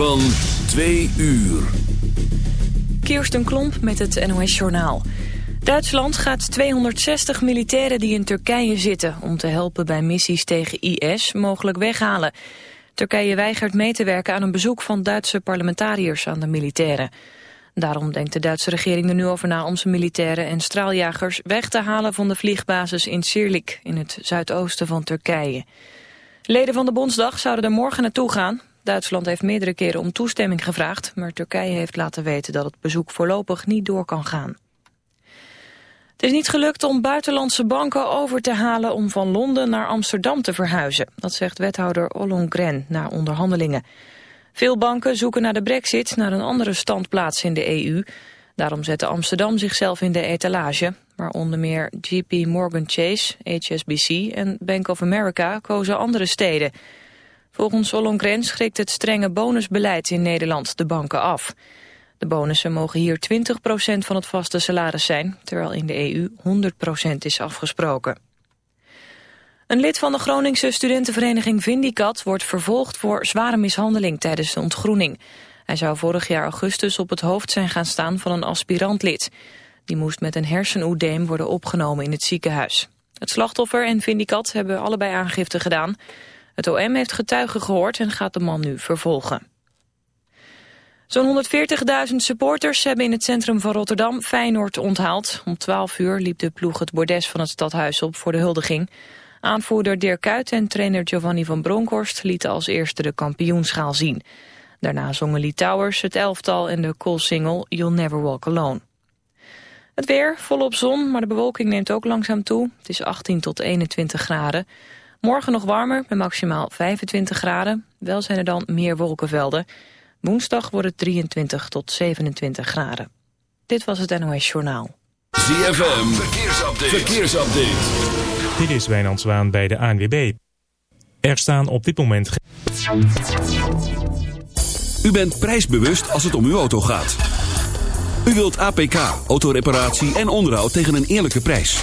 Van twee uur. Kirsten Klomp met het NOS-journaal. Duitsland gaat 260 militairen die in Turkije zitten... om te helpen bij missies tegen IS mogelijk weghalen. Turkije weigert mee te werken aan een bezoek van Duitse parlementariërs aan de militairen. Daarom denkt de Duitse regering er nu over na om zijn militairen en straaljagers weg te halen van de vliegbasis in Sirlik in het zuidoosten van Turkije. Leden van de Bondsdag zouden er morgen naartoe gaan. Duitsland heeft meerdere keren om toestemming gevraagd, maar Turkije heeft laten weten dat het bezoek voorlopig niet door kan gaan. Het is niet gelukt om buitenlandse banken over te halen om van Londen naar Amsterdam te verhuizen. Dat zegt wethouder Ollongren na onderhandelingen. Veel banken zoeken naar de brexit naar een andere standplaats in de EU. Daarom zette Amsterdam zichzelf in de etalage. Maar onder meer JP Morgan Chase, HSBC en Bank of America kozen andere steden. Volgens Ollongren schrikt het strenge bonusbeleid in Nederland de banken af. De bonussen mogen hier 20% van het vaste salaris zijn, terwijl in de EU 100% is afgesproken. Een lid van de Groningse studentenvereniging Vindicat wordt vervolgd voor zware mishandeling tijdens de ontgroening. Hij zou vorig jaar augustus op het hoofd zijn gaan staan van een aspirantlid. Die moest met een hersenoedeem worden opgenomen in het ziekenhuis. Het slachtoffer en Vindicat hebben allebei aangifte gedaan. Het OM heeft getuigen gehoord en gaat de man nu vervolgen. Zo'n 140.000 supporters hebben in het centrum van Rotterdam Feyenoord onthaald. Om 12 uur liep de ploeg het bordes van het stadhuis op voor de huldiging. Aanvoerder Dirk Kuyt en trainer Giovanni van Bronckhorst lieten als eerste de kampioenschaal zien. Daarna zongen Towers, het elftal en de single You'll Never Walk Alone. Het weer, volop zon, maar de bewolking neemt ook langzaam toe. Het is 18 tot 21 graden. Morgen nog warmer, met maximaal 25 graden. Wel zijn er dan meer wolkenvelden. Woensdag wordt het 23 tot 27 graden. Dit was het NOS Journaal. ZFM, verkeersupdate. verkeersupdate. Dit is Wijnand Zwaan bij de ANWB. Er staan op dit moment... U bent prijsbewust als het om uw auto gaat. U wilt APK, autoreparatie en onderhoud tegen een eerlijke prijs.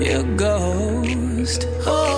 Englishman. ghost. her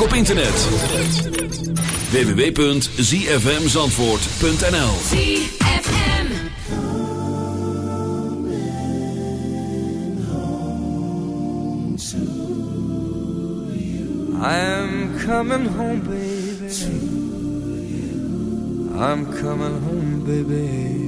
ook op internet. www.zfmzandvoort.nl ZFM I'm coming home, baby. I'm coming home, baby.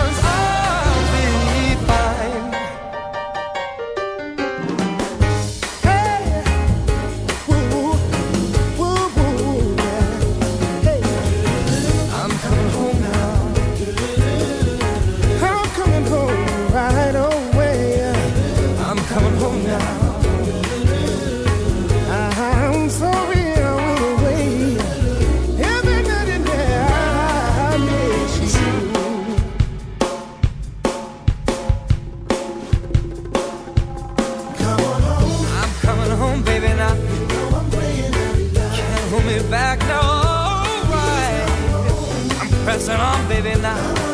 Pressing on, baby, now.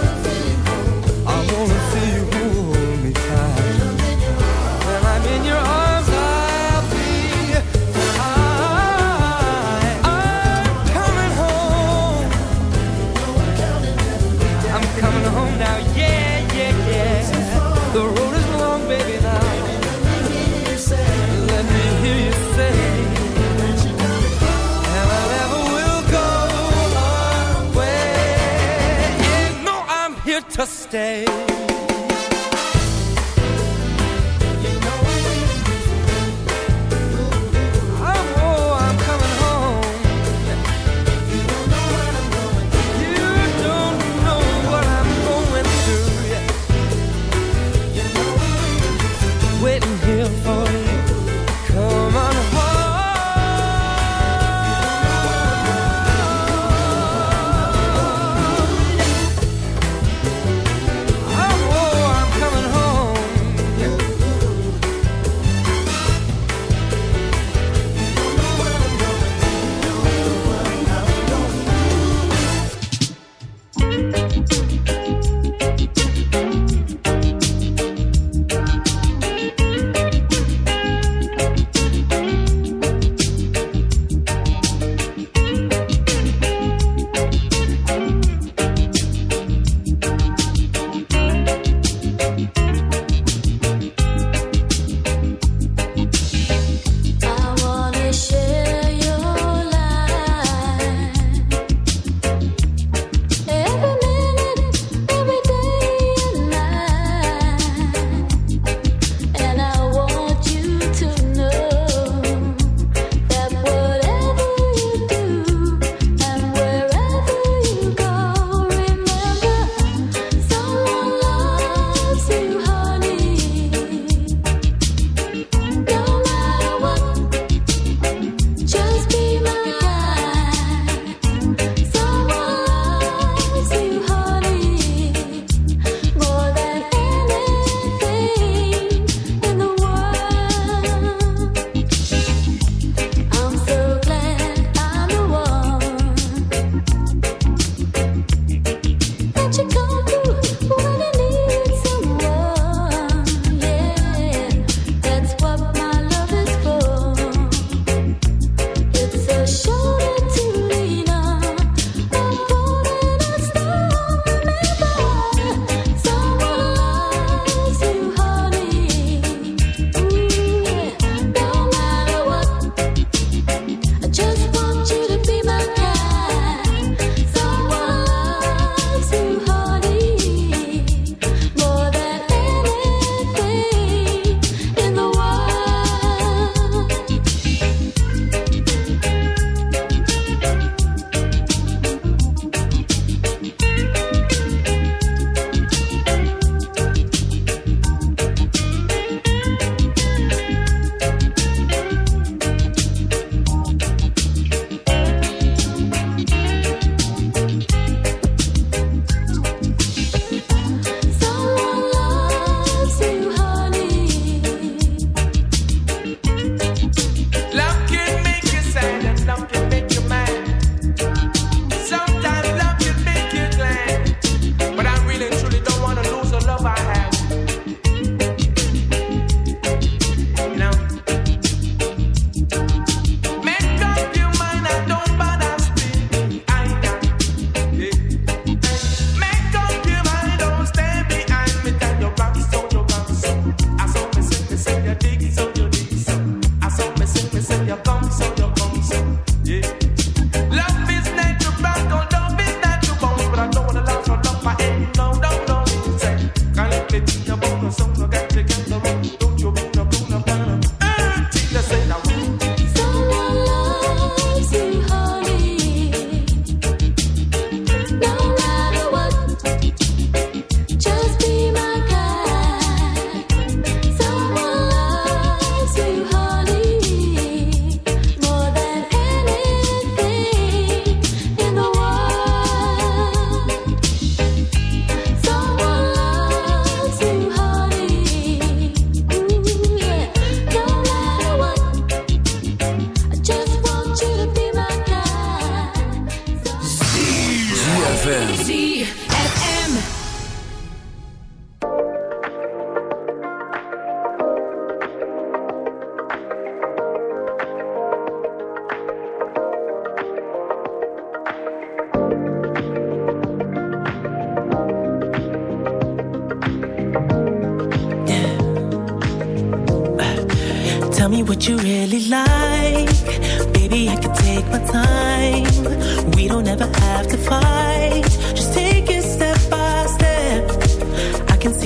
Stay.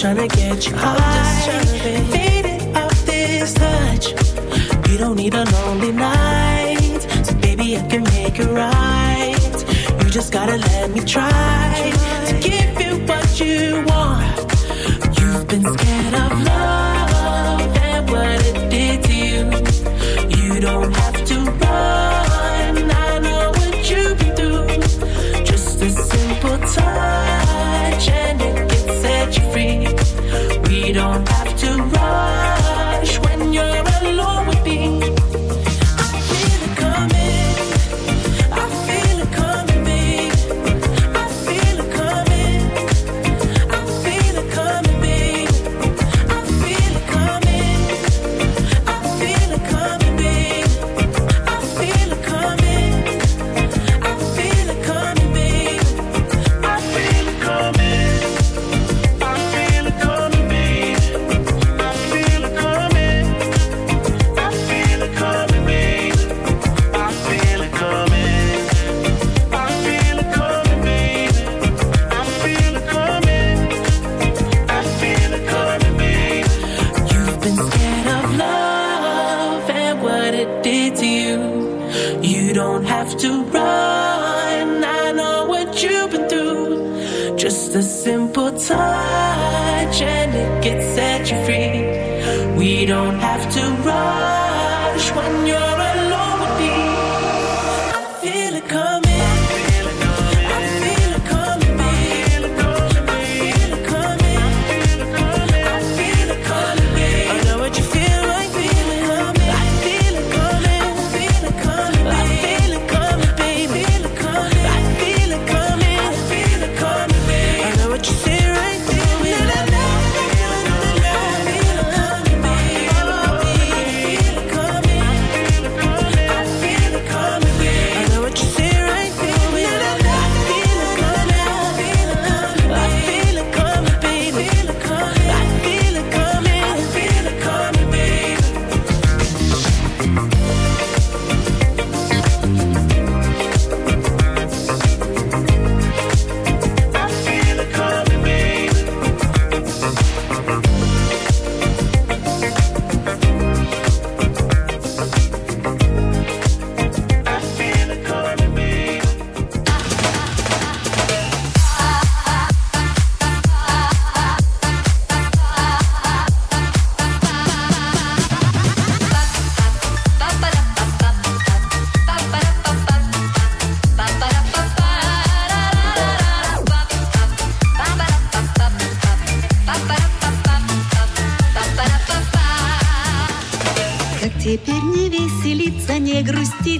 trying to get you I'm high. Just faded off this touch. You don't need a lonely night. So baby, I can make it right. You just gotta let me try to give you what you want. You've been scared of love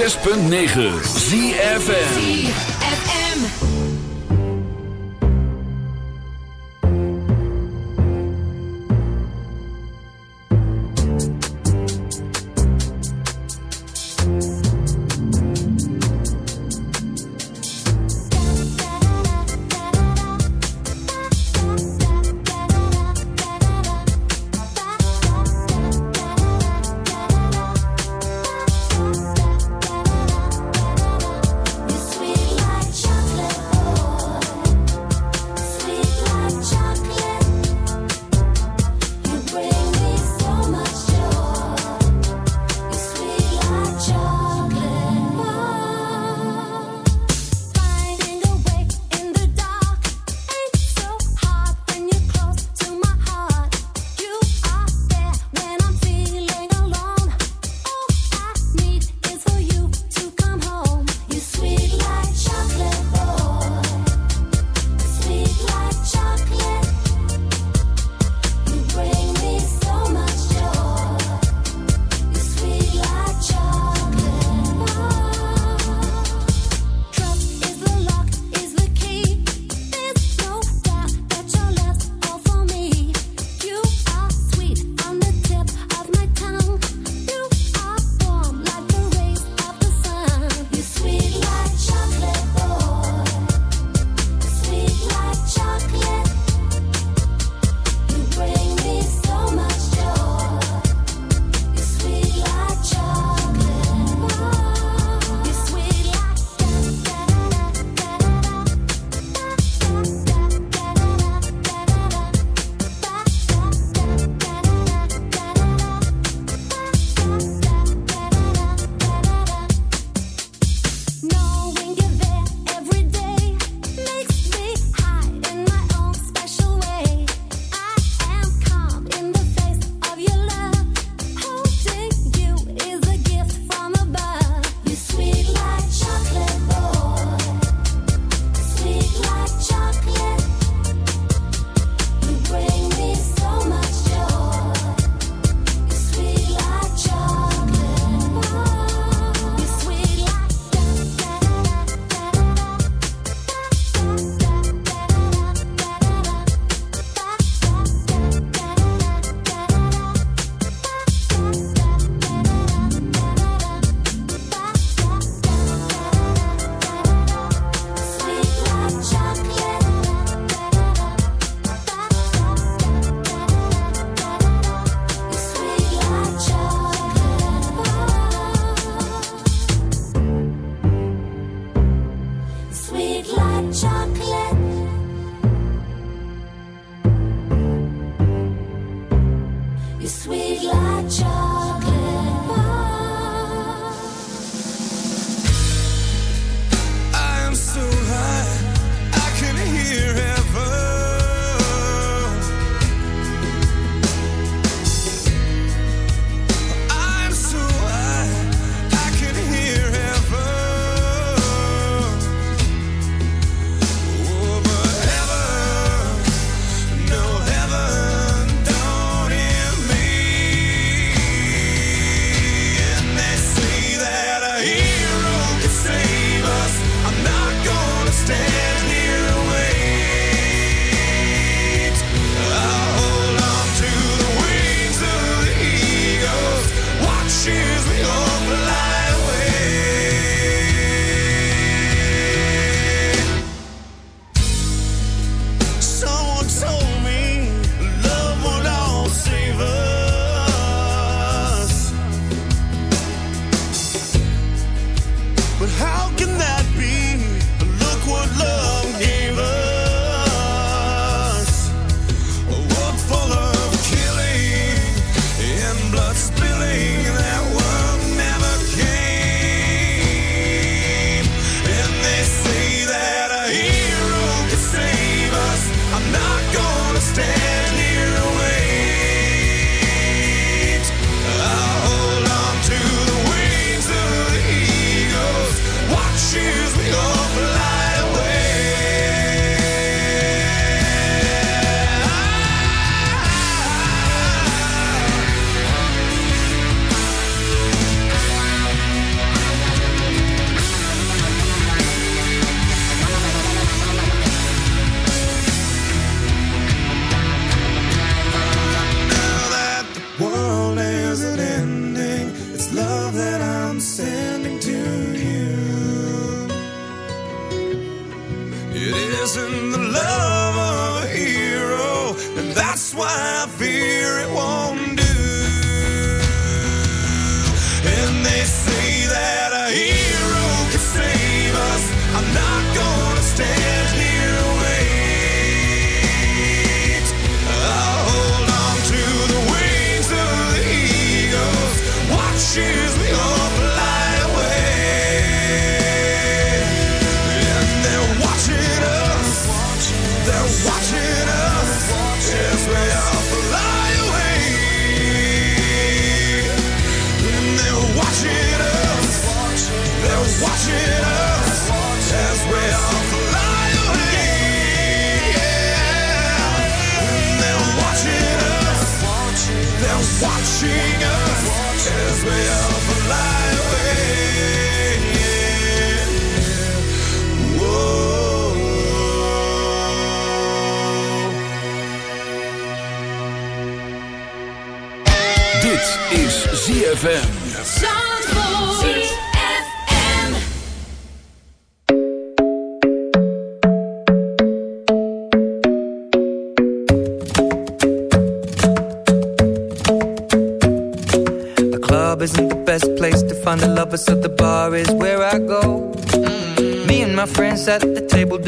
106.9 ZFN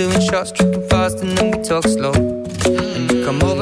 doing shots, tripping fast, and then we talk slow.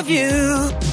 of you.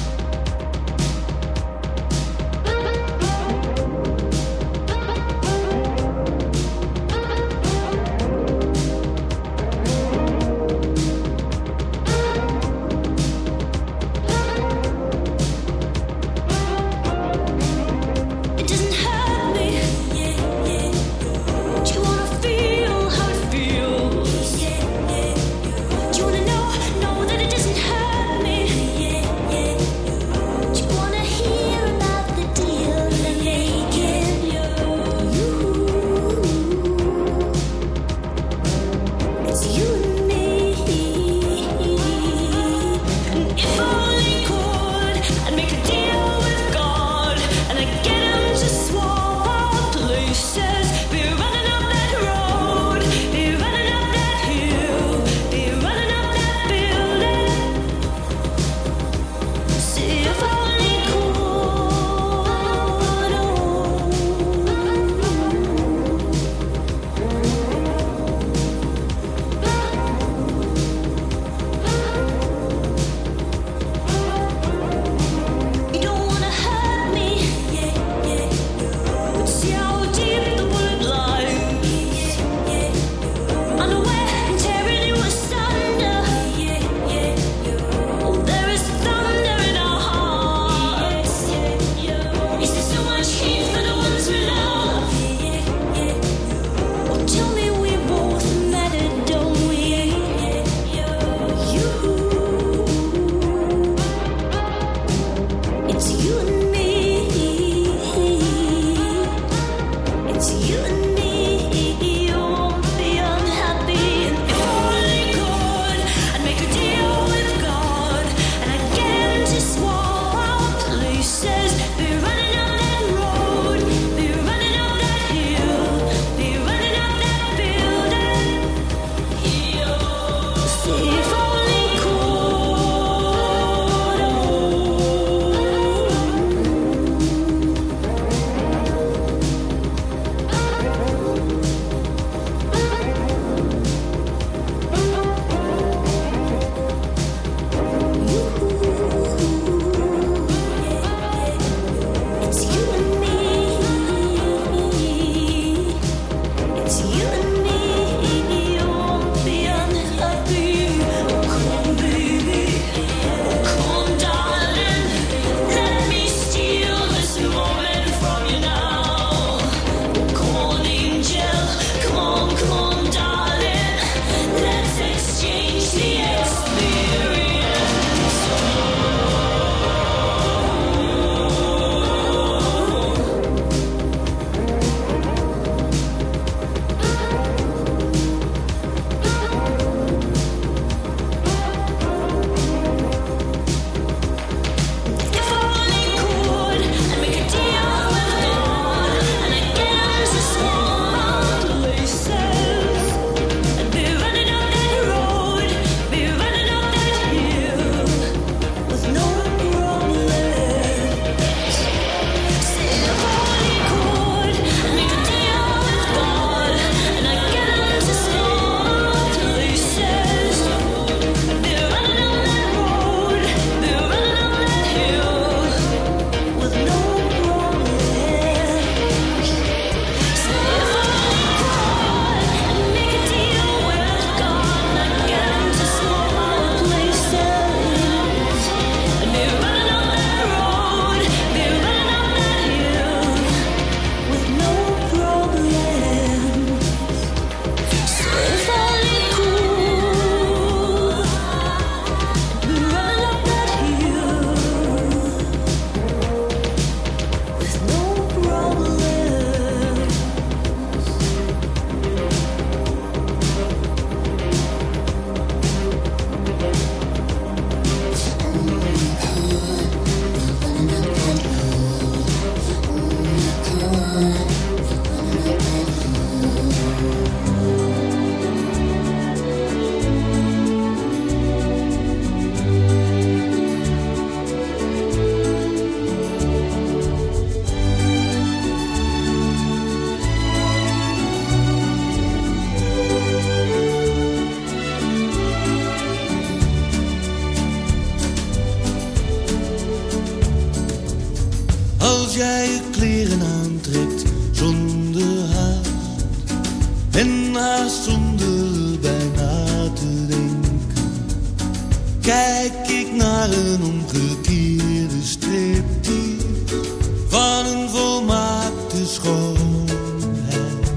Kijk ik naar een omgekeerde striptease van een volmaakte schoonheid.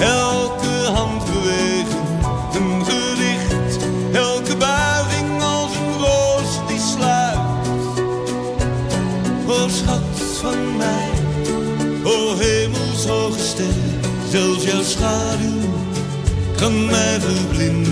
Elke handbeweging een gedicht, elke buiging als een roos die sluit. O schat van mij, o hemelshoge ster, zelfs jouw schaduw kan mij verblinden.